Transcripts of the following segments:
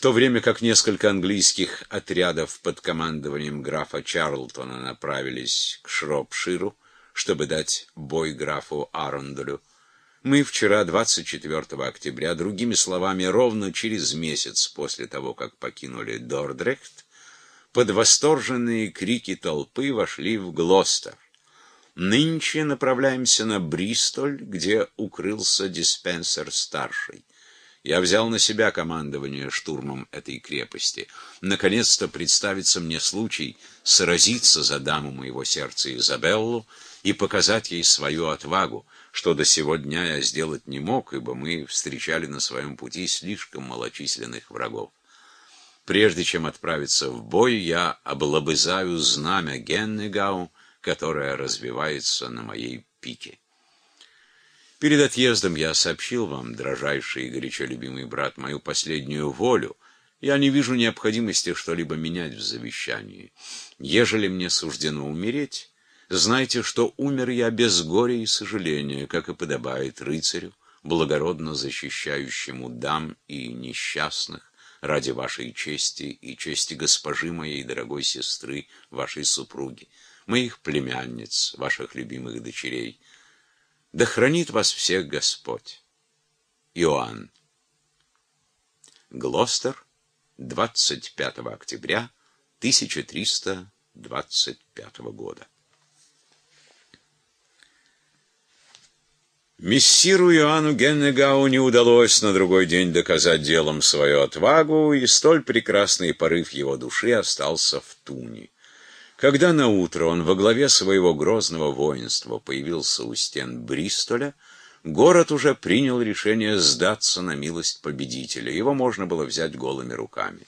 в то время как несколько английских отрядов под командованием графа Чарлтона направились к Шропширу, чтобы дать бой графу Аронделю, мы вчера, 24 октября, другими словами, ровно через месяц после того, как покинули Дордрехт, под восторженные крики толпы вошли в Глостер. Нынче направляемся на Бристоль, где укрылся диспенсер-старший. Я взял на себя командование штурмом этой крепости. Наконец-то представится мне случай сразиться за даму моего сердца Изабеллу и показать ей свою отвагу, что до сего дня я сделать не мог, ибо мы встречали на своем пути слишком малочисленных врагов. Прежде чем отправиться в бой, я облобызаю знамя Геннегау, которое развивается на моей пике. Перед отъездом я сообщил вам, дрожайший и горячо любимый брат, мою последнюю волю. Я не вижу необходимости что-либо менять в завещании. Ежели мне суждено умереть, знайте, что умер я без горя и сожаления, как и подобает рыцарю, благородно защищающему дам и несчастных ради вашей чести и чести госпожи моей дорогой сестры, вашей супруги, моих племянниц, ваших любимых дочерей, да хранит вас всех Господь. Иоанн. Глостер, 25 октября 1325 года. Мессиру Иоанну Геннегау не удалось на другой день доказать делом свою отвагу, и столь прекрасный порыв его души остался в туне. Когда наутро он во главе своего грозного воинства появился у стен Бристоля, город уже принял решение сдаться на милость победителя. Его можно было взять голыми руками.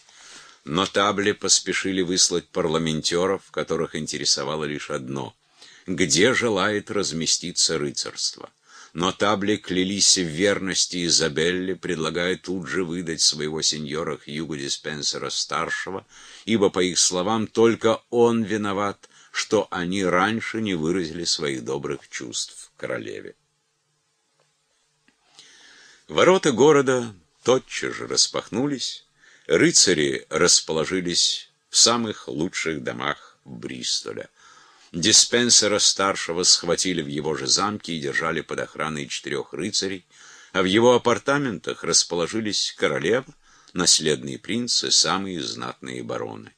Но табли поспешили выслать парламентеров, которых интересовало лишь одно — где желает разместиться рыцарство но табли клялись в верности Изабелле, предлагая тут же выдать своего сеньора Хьюго Диспенсера-старшего, ибо, по их словам, только он виноват, что они раньше не выразили своих добрых чувств королеве. Ворота города тотчас же распахнулись, рыцари расположились в самых лучших домах Бристоля. Диспенсера старшего схватили в его же замке и держали под охраной четырех рыцарей, а в его апартаментах расположились королева, наследный принц и самые знатные бароны.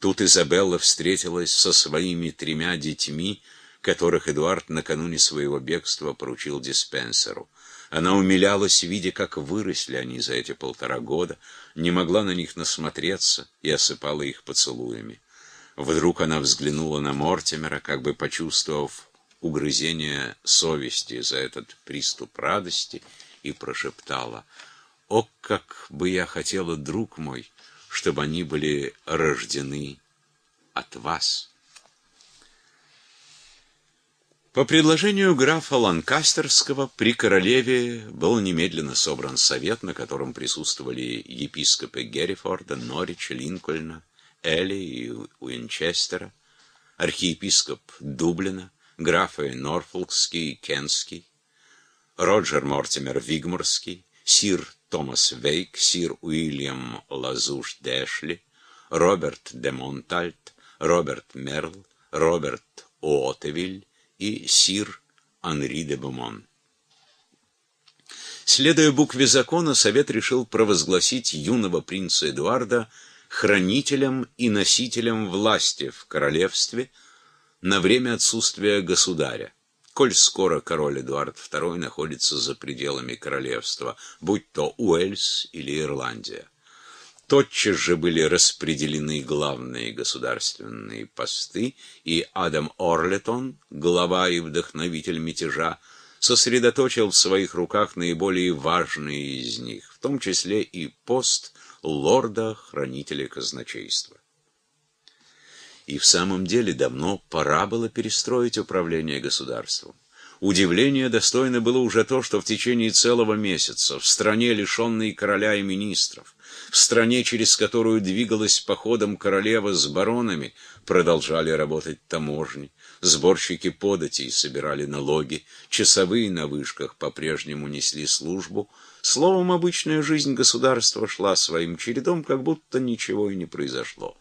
Тут Изабелла встретилась со своими тремя детьми, которых Эдуард накануне своего бегства поручил диспенсеру. Она умилялась, видя, как выросли они за эти полтора года, не могла на них насмотреться и осыпала их поцелуями. Вдруг она взглянула на Мортимера, как бы почувствовав угрызение совести за этот приступ радости, и прошептала, «О, как бы я хотела, друг мой, чтобы они были рождены от вас!» По предложению графа Ланкастерского при королеве был немедленно собран совет, на котором присутствовали епископы Геррифорда, Норрича, Линкольна, Эли и Уинчестера, архиепископ Дублина, графы Норфолкский и Кенский, Роджер Мортимер Вигморский, сир Томас Вейк, сир Уильям Лазуш Дэшли, Роберт де Монтальт, Роберт Мерл, Роберт Уотевиль и сир Анри де Бумон. Следуя букве закона, Совет решил провозгласить юного принца Эдуарда хранителем и носителем власти в королевстве на время отсутствия государя, коль скоро король Эдуард II находится за пределами королевства, будь то Уэльс или Ирландия. Тотчас же были распределены главные государственные посты, и Адам Орлетон, глава и вдохновитель мятежа, сосредоточил в своих руках наиболее важные из них, в том числе и пост лорда-хранителя казначейства. И в самом деле давно пора было перестроить управление государством. Удивление достойно было уже то, что в течение целого месяца в стране, лишенной короля и министров, в стране, через которую двигалась походом королева с баронами, продолжали работать таможни, сборщики податей собирали налоги, часовые на вышках по-прежнему несли службу, Словом, обычная жизнь государства шла своим чередом, как будто ничего и не произошло.